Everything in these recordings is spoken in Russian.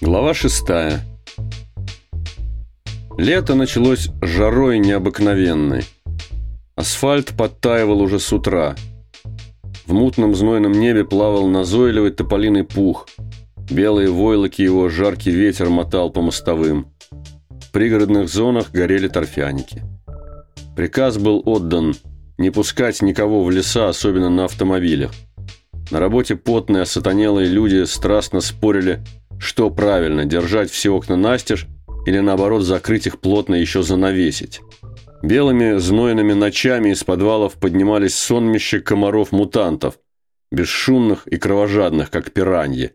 Глава шестая. Лето началось жарой необыкновенной. Асфальт подтаивал уже с утра. В мутном знойном небе плавал назойливый тополиный пух. Белые войлоки его жаркий ветер мотал по мостовым. В пригородных зонах горели торфяники. Приказ был отдан не пускать никого в леса, особенно на автомобилях. На работе потные, осатанелые люди страстно спорили, что правильно, держать все окна настежь или наоборот закрыть их плотно еще занавесить. Белыми знойными ночами из подвалов поднимались сонмища комаров-мутантов, бесшумных и кровожадных, как пираньи.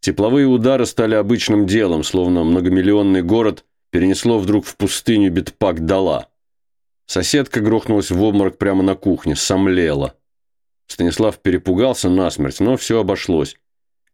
Тепловые удары стали обычным делом, словно многомиллионный город перенесло вдруг в пустыню Битпак-Дала. Соседка грохнулась в обморок прямо на кухне, сомлела. Станислав перепугался насмерть, но все обошлось.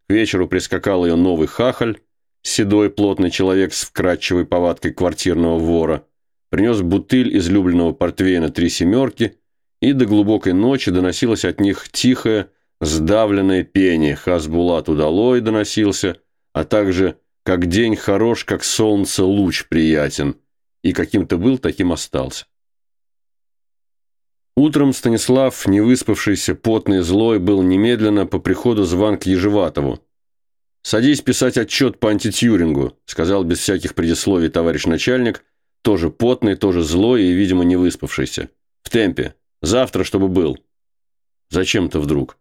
К вечеру прискакал ее новый хахаль, седой плотный человек с вкрадчивой повадкой квартирного вора, принес бутыль излюбленного портвейна «Три семерки», и до глубокой ночи доносилось от них тихое, сдавленное пение. Хасбулат удалой доносился, а также «Как день хорош, как солнце луч приятен». И каким-то был, таким остался. Утром Станислав, невыспавшийся, потный, злой, был немедленно по приходу зван к Ежеватову. «Садись писать отчет по антитьюрингу», сказал без всяких предисловий товарищ начальник, тоже потный, тоже злой и, видимо, не выспавшийся. «В темпе. Завтра, чтобы был». «Зачем-то вдруг?»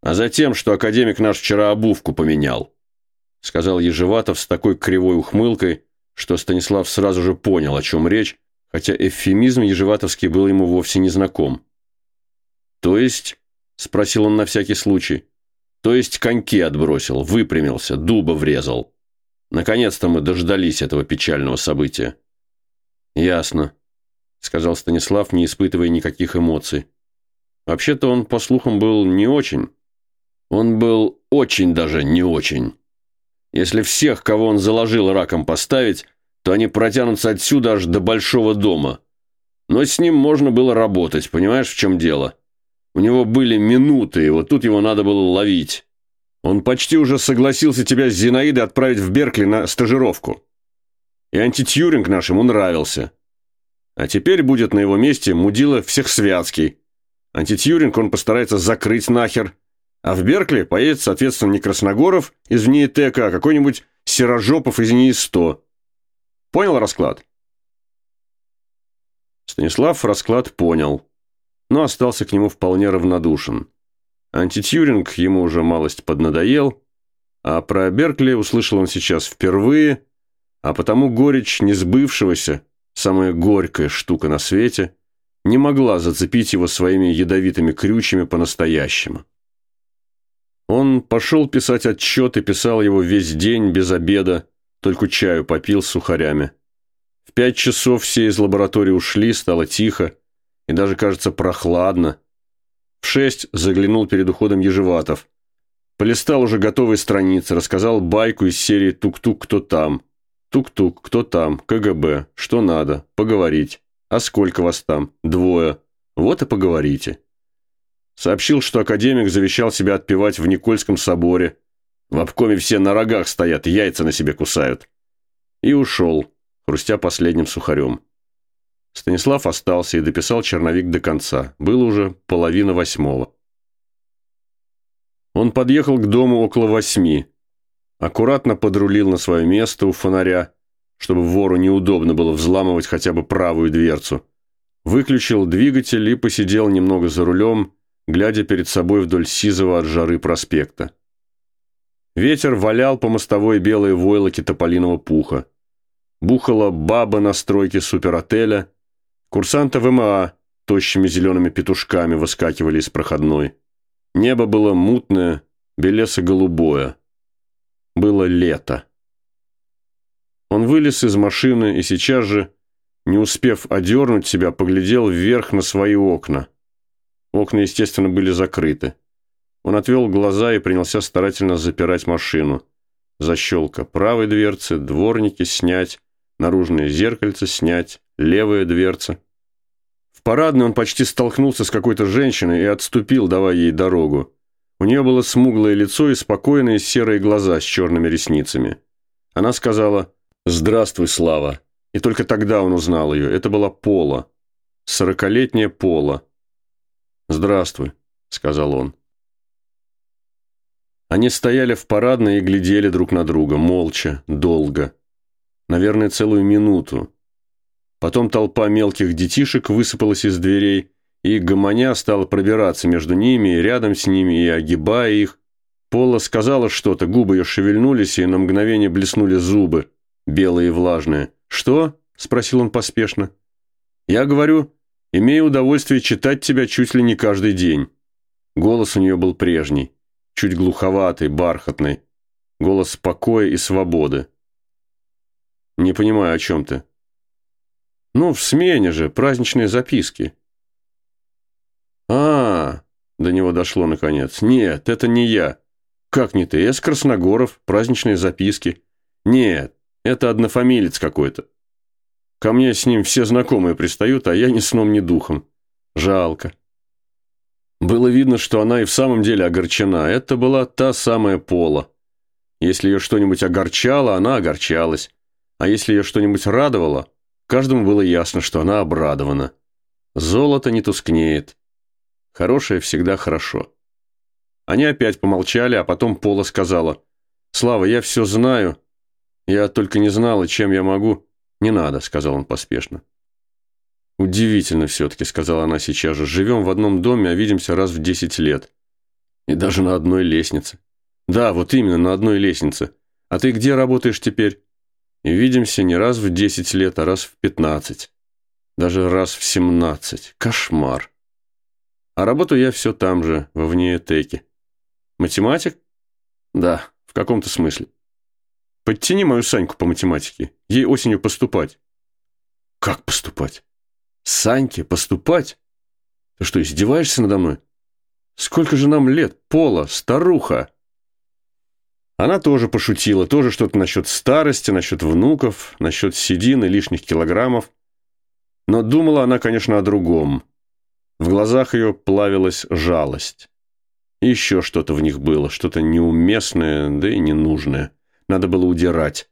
«А затем, что академик наш вчера обувку поменял», сказал Ежеватов с такой кривой ухмылкой, что Станислав сразу же понял, о чем речь, хотя эвфемизм ежеватовский был ему вовсе не знаком. «То есть?» – спросил он на всякий случай. «То есть коньки отбросил, выпрямился, дуба врезал. Наконец-то мы дождались этого печального события». «Ясно», – сказал Станислав, не испытывая никаких эмоций. Вообще-то он, по слухам, был не очень. Он был очень даже не очень. Если всех, кого он заложил раком поставить, то они протянутся отсюда аж до большого дома. Но с ним можно было работать, понимаешь, в чем дело? У него были минуты, и вот тут его надо было ловить. Он почти уже согласился тебя с Зинаидой отправить в Беркли на стажировку. И антитьюринг наш ему нравился. А теперь будет на его месте мудила всех святский. Антитьюринг он постарается закрыть нахер. А в Беркли поедет, соответственно, не Красногоров из ВНИИТЭКа, а какой-нибудь Серожопов из НИИ-100. Понял расклад?» Станислав расклад понял, но остался к нему вполне равнодушен. Антитьюринг ему уже малость поднадоел, а про Беркли услышал он сейчас впервые, а потому горечь несбывшегося, самая горькая штука на свете, не могла зацепить его своими ядовитыми крючьями по-настоящему. Он пошел писать отчет и писал его весь день без обеда, только чаю попил с сухарями. В пять часов все из лаборатории ушли, стало тихо и даже, кажется, прохладно. В шесть заглянул перед уходом Ежеватов. Полистал уже готовые страницы, рассказал байку из серии «Тук-тук, кто там?» «Тук-тук, кто там? КГБ. Что надо? Поговорить. А сколько вас там? Двое. Вот и поговорите». Сообщил, что академик завещал себя отпевать в Никольском соборе, в обкоме все на рогах стоят, яйца на себе кусают. И ушел, хрустя последним сухарем. Станислав остался и дописал черновик до конца. Было уже половина восьмого. Он подъехал к дому около восьми. Аккуратно подрулил на свое место у фонаря, чтобы вору неудобно было взламывать хотя бы правую дверцу. Выключил двигатель и посидел немного за рулем, глядя перед собой вдоль сизого от жары проспекта. Ветер валял по мостовой белые войлоки тополиного пуха. Бухала баба на стройке суперотеля. Курсанты ВМА тощими зелеными петушками выскакивали из проходной. Небо было мутное, белесо-голубое. Было лето. Он вылез из машины и сейчас же, не успев одернуть себя, поглядел вверх на свои окна. Окна, естественно, были закрыты. Он отвел глаза и принялся старательно запирать машину. Защелка правой дверцы, дворники снять, наружное зеркальце снять, левая дверца. В парадной он почти столкнулся с какой-то женщиной и отступил, давая ей дорогу. У нее было смуглое лицо и спокойные серые глаза с черными ресницами. Она сказала «Здравствуй, Слава». И только тогда он узнал ее. Это была Пола. Сорокалетняя Пола. «Здравствуй», — сказал он. Они стояли в парадной и глядели друг на друга, молча, долго. Наверное, целую минуту. Потом толпа мелких детишек высыпалась из дверей, и гомоня стала пробираться между ними и рядом с ними, и огибая их. Пола сказала что-то, губы ее шевельнулись, и на мгновение блеснули зубы, белые и влажные. «Что?» – спросил он поспешно. «Я говорю, имею удовольствие читать тебя чуть ли не каждый день». Голос у нее был прежний чуть глуховатый, бархатный. Голос покоя и свободы. «Не понимаю, о чем ты». «Ну, в смене же, праздничные записки». А, -а, -а до него дошло наконец. «Нет, это не я». «Как не ты? С Красногоров, праздничные записки». «Нет, это однофамилец какой-то. Ко мне с ним все знакомые пристают, а я ни сном, ни духом. Жалко». Было видно, что она и в самом деле огорчена. Это была та самая Пола. Если ее что-нибудь огорчало, она огорчалась. А если ее что-нибудь радовало, каждому было ясно, что она обрадована. Золото не тускнеет. Хорошее всегда хорошо. Они опять помолчали, а потом Пола сказала, «Слава, я все знаю. Я только не знала, чем я могу». «Не надо», — сказал он поспешно. «Удивительно все-таки», — сказала она сейчас же. «Живем в одном доме, а видимся раз в десять лет. И даже на одной лестнице». «Да, вот именно, на одной лестнице. А ты где работаешь теперь?» «И видимся не раз в десять лет, а раз в пятнадцать. Даже раз в семнадцать. Кошмар. А работаю я все там же, во внеэтеке. Математик? Да, в каком-то смысле. Подтяни мою Саньку по математике. Ей осенью поступать». «Как поступать?» Саньке поступать? Ты что, издеваешься надо мной? Сколько же нам лет, Пола, старуха?» Она тоже пошутила, тоже что-то насчет старости, насчет внуков, насчет седин и лишних килограммов. Но думала она, конечно, о другом. В глазах ее плавилась жалость. Еще что-то в них было, что-то неуместное, да и ненужное. Надо было удирать.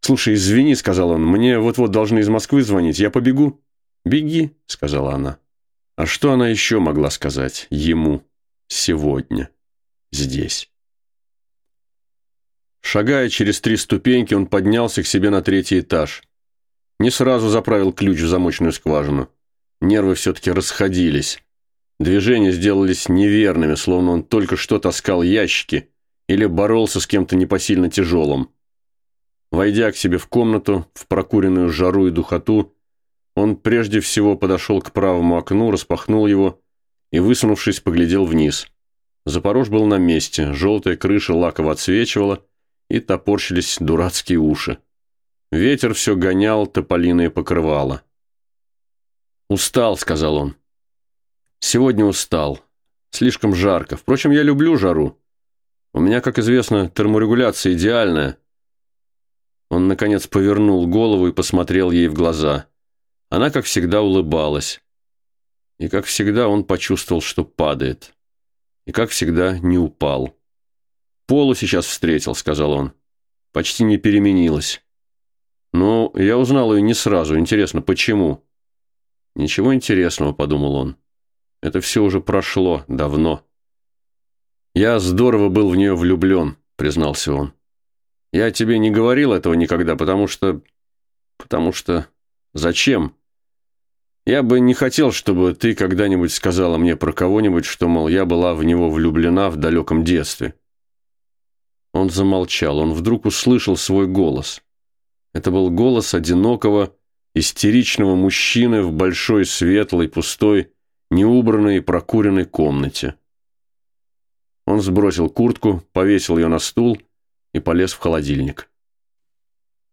«Слушай, извини», — сказал он, — «мне вот-вот должны из Москвы звонить, я побегу». «Беги», — сказала она. А что она еще могла сказать ему сегодня, здесь? Шагая через три ступеньки, он поднялся к себе на третий этаж. Не сразу заправил ключ в замочную скважину. Нервы все-таки расходились. Движения сделались неверными, словно он только что таскал ящики или боролся с кем-то непосильно тяжелым. Войдя к себе в комнату, в прокуренную жару и духоту, он прежде всего подошел к правому окну, распахнул его и, высунувшись, поглядел вниз. Запорож был на месте, желтая крыша лаково отсвечивала, и топорщились дурацкие уши. Ветер все гонял тополиное покрывало. «Устал», — сказал он. «Сегодня устал. Слишком жарко. Впрочем, я люблю жару. У меня, как известно, терморегуляция идеальная». Он, наконец, повернул голову и посмотрел ей в глаза. Она, как всегда, улыбалась. И, как всегда, он почувствовал, что падает. И, как всегда, не упал. «Полу сейчас встретил», — сказал он. «Почти не переменилась». «Ну, я узнал ее не сразу. Интересно, почему?» «Ничего интересного», — подумал он. «Это все уже прошло давно». «Я здорово был в нее влюблен», — признался он. «Я тебе не говорил этого никогда, потому что... потому что...» Зачем? Я бы не хотел, чтобы ты когда-нибудь сказала мне про кого-нибудь, что, мол, я была в него влюблена в далеком детстве. Он замолчал. Он вдруг услышал свой голос. Это был голос одинокого, истеричного мужчины в большой, светлой, пустой, неубранной и прокуренной комнате. Он сбросил куртку, повесил ее на стул и полез в холодильник.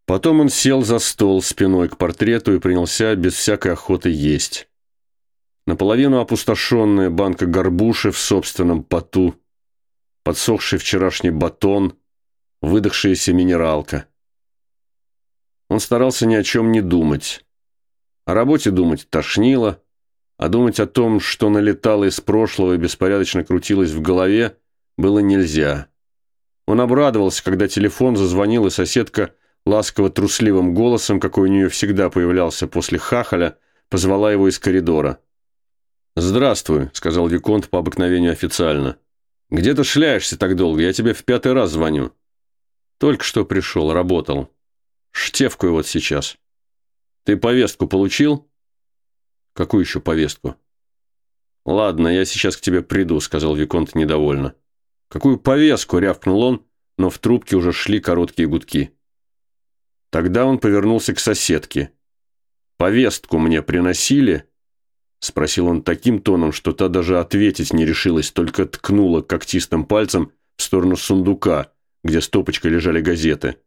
Потом он сел за стол спиной к портрету и принялся без всякой охоты есть. Наполовину опустошенная банка горбуши в собственном поту, подсохший вчерашний батон, выдохшаяся минералка. Он старался ни о чем не думать. О работе думать тошнило, а думать о том, что налетало из прошлого и беспорядочно крутилось в голове, было нельзя. Он обрадовался, когда телефон зазвонил, и соседка – ласково-трусливым голосом, какой у нее всегда появлялся после хахаля, позвала его из коридора. «Здравствуй», — сказал Виконт по обыкновению официально. «Где ты шляешься так долго? Я тебе в пятый раз звоню». «Только что пришел, работал. Штевкую вот сейчас». «Ты повестку получил?» «Какую еще повестку?» «Ладно, я сейчас к тебе приду», — сказал Виконт недовольно. «Какую повестку?» — рявкнул он, но в трубке уже шли короткие гудки. Тогда он повернулся к соседке. «Повестку мне приносили?» Спросил он таким тоном, что та даже ответить не решилась, только ткнула когтистым пальцем в сторону сундука, где стопочкой лежали газеты.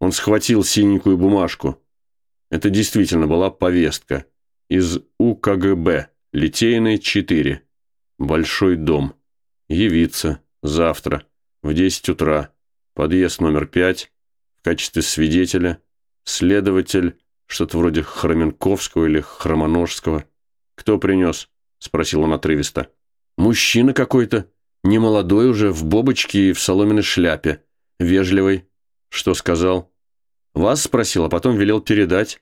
Он схватил синенькую бумажку. Это действительно была повестка. Из УКГБ. Литейный, 4. Большой дом. Явиться. Завтра. В 10 утра. Подъезд номер 5. В качестве свидетеля. Следователь что-то вроде Хроменковского или Хромоножского. «Кто принес?» – спросил он отрывисто. «Мужчина какой-то. Немолодой уже, в бобочке и в соломенной шляпе. Вежливый. Что сказал?» «Вас спросил, а потом велел передать».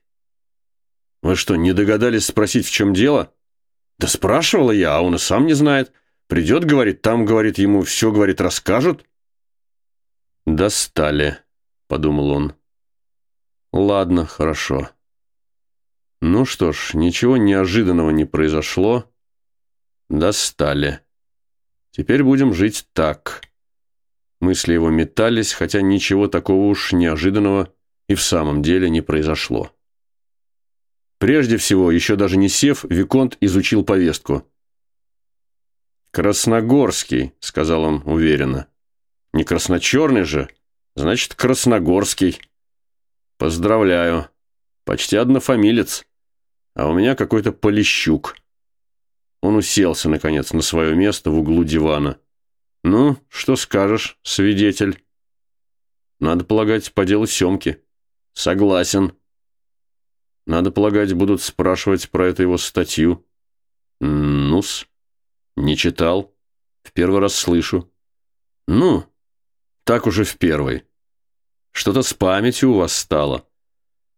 «Вы что, не догадались спросить, в чем дело?» «Да спрашивала я, а он и сам не знает. Придет, говорит, там, говорит, ему все, говорит, расскажут». «Достали», — подумал он. «Ладно, хорошо». Ну что ж, ничего неожиданного не произошло. Достали. Теперь будем жить так. Мысли его метались, хотя ничего такого уж неожиданного и в самом деле не произошло. Прежде всего, еще даже не сев, Виконт изучил повестку. «Красногорский», — сказал он уверенно. «Не красночерный же, значит, красногорский. Поздравляю. Почти однофамилец а у меня какой-то полищук. Он уселся, наконец, на свое место в углу дивана. «Ну, что скажешь, свидетель?» «Надо полагать, по делу Семки». «Согласен». «Надо полагать, будут спрашивать про эту его статью». «Ну-с, не читал. В первый раз слышу». «Ну, так уже в первый. Что-то с памятью у вас стало.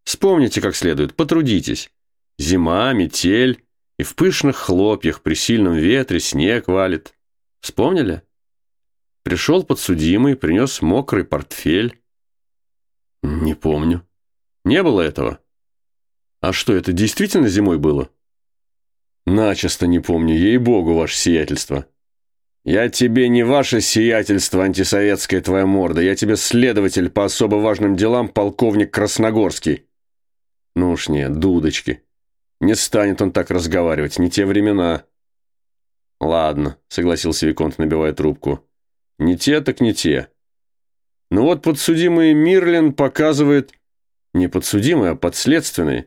Вспомните как следует, потрудитесь. Зима, метель, и в пышных хлопьях при сильном ветре снег валит. Вспомнили? Пришел подсудимый, принес мокрый портфель. Не помню. Не было этого? А что, это действительно зимой было? Начисто не помню, ей-богу, ваше сиятельство. Я тебе не ваше сиятельство, антисоветская твоя морда, я тебе следователь по особо важным делам, полковник Красногорский. Ну уж нет, дудочки. Не станет он так разговаривать, не те времена. Ладно, согласился Виконт, набивая трубку. Не те, так не те. Ну вот подсудимый Мирлин показывает... Не подсудимый, а подследственный.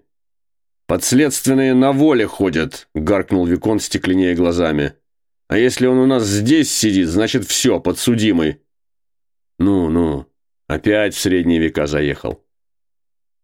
«Подследственные на воле ходят», — гаркнул Виконт, стекленея глазами. «А если он у нас здесь сидит, значит все, подсудимый». «Ну-ну, опять в средние века заехал».